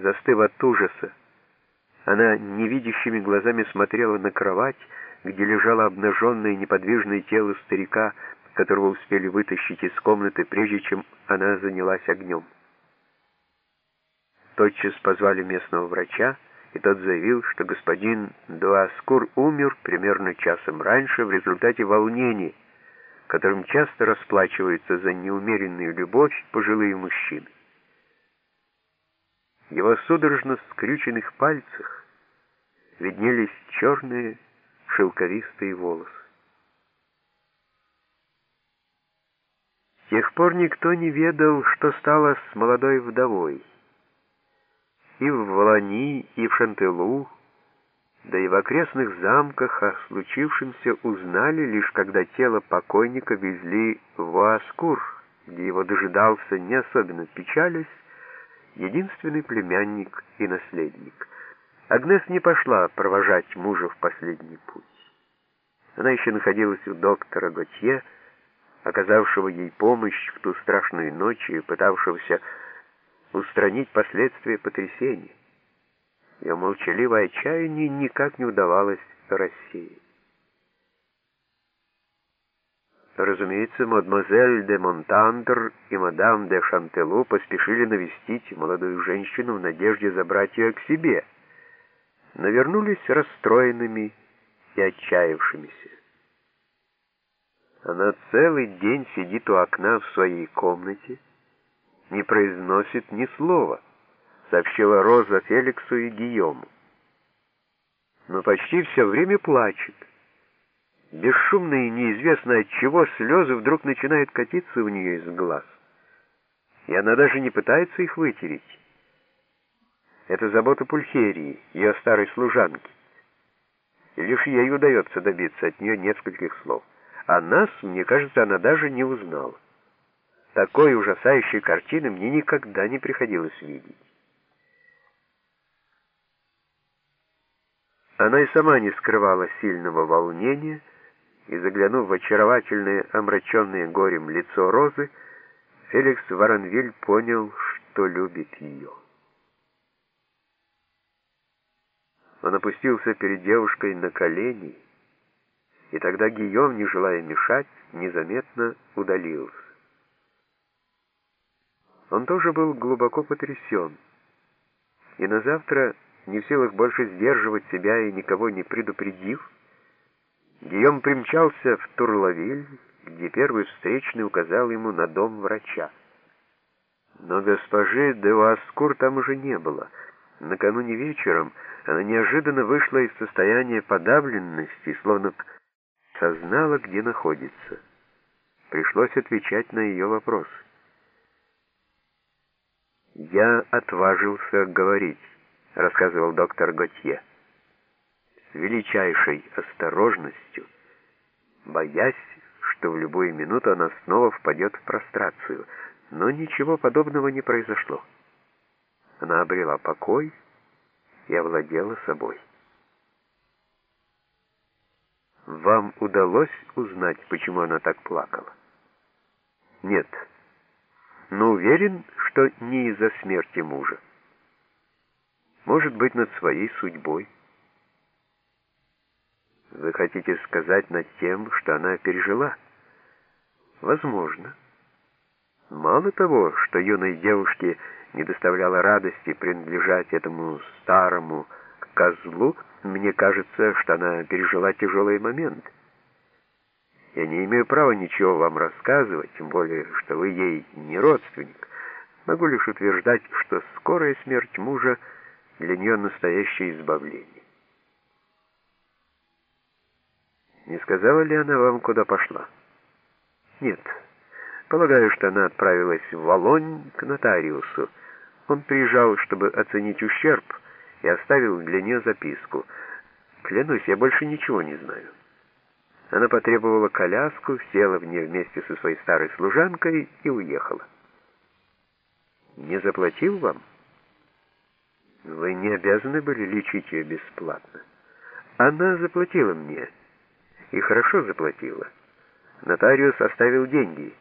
застыв от ужаса. Она невидящими глазами смотрела на кровать, где лежало обнаженное неподвижное тело старика, которого успели вытащить из комнаты, прежде чем она занялась огнем. Тотчас позвали местного врача, и тот заявил, что господин Дуаскур умер примерно часом раньше в результате волнений, которым часто расплачиваются за неумеренную любовь пожилые мужчины. Его судорожно скрюченных пальцах виднелись черные шелковистые волосы. С тех пор никто не ведал, что стало с молодой вдовой. И в Волони, и в Шантелу, да и в окрестных замках о случившемся узнали лишь когда тело покойника везли в Уаскур, где его дожидался, не особенно печалясь, единственный племянник и наследник. Агнес не пошла провожать мужа в последний путь. Она еще находилась у доктора Готье, оказавшего ей помощь в ту страшную ночь и пытавшегося устранить последствия потрясения. Ее молчаливое отчаяние никак не удавалось рассеять. Разумеется, мадемуазель де Монтандр и мадам де Шантелу поспешили навестить молодую женщину в надежде забрать ее к себе, но вернулись расстроенными и отчаявшимися. Она целый день сидит у окна в своей комнате, не произносит ни слова, сообщила Роза Феликсу и Гийому. Но почти все время плачет. Бесшумно и неизвестно от чего слезы вдруг начинают катиться у нее из глаз. И она даже не пытается их вытереть. Это забота Пульхерии, ее старой служанки. И лишь ей удается добиться от нее нескольких слов. А нас, мне кажется, она даже не узнала. Такой ужасающей картины мне никогда не приходилось видеть. Она и сама не скрывала сильного волнения, и, заглянув в очаровательное, омраченное горем лицо Розы, Феликс Воронвиль понял, что любит ее. Он опустился перед девушкой на колени, и тогда Гийом, не желая мешать, незаметно удалился. Он тоже был глубоко потрясен, и на завтра, не в силах больше сдерживать себя и никого не предупредив, Гийом примчался в Турловиль, где первый встречный указал ему на дом врача. Но госпожи де Васкур там уже не было. Накануне вечером она неожиданно вышла из состояния подавленности, словно сознала, где находится. Пришлось отвечать на ее вопрос. «Я отважился говорить», — рассказывал доктор Готье, «с величайшей осторожностью, боясь, что в любую минуту она снова впадет в прострацию, но ничего подобного не произошло. Она обрела покой и овладела собой». «Вам удалось узнать, почему она так плакала?» «Нет» но уверен, что не из-за смерти мужа. Может быть, над своей судьбой. Вы хотите сказать над тем, что она пережила? Возможно. Мало того, что юной девушке не доставляло радости принадлежать этому старому козлу, мне кажется, что она пережила тяжелый момент — я не имею права ничего вам рассказывать, тем более, что вы ей не родственник. Могу лишь утверждать, что скорая смерть мужа для нее настоящее избавление. Не сказала ли она вам, куда пошла? Нет. Полагаю, что она отправилась в Волонь к нотариусу. Он приезжал, чтобы оценить ущерб, и оставил для нее записку. Клянусь, я больше ничего не знаю. Она потребовала коляску, села в нее вместе со своей старой служанкой и уехала. «Не заплатил вам?» «Вы не обязаны были лечить ее бесплатно. Она заплатила мне, и хорошо заплатила. Нотариус оставил деньги.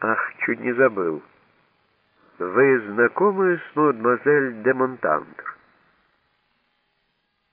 Ах, чуть не забыл. «Вы знакомы с мадемуазель де Монтандр?»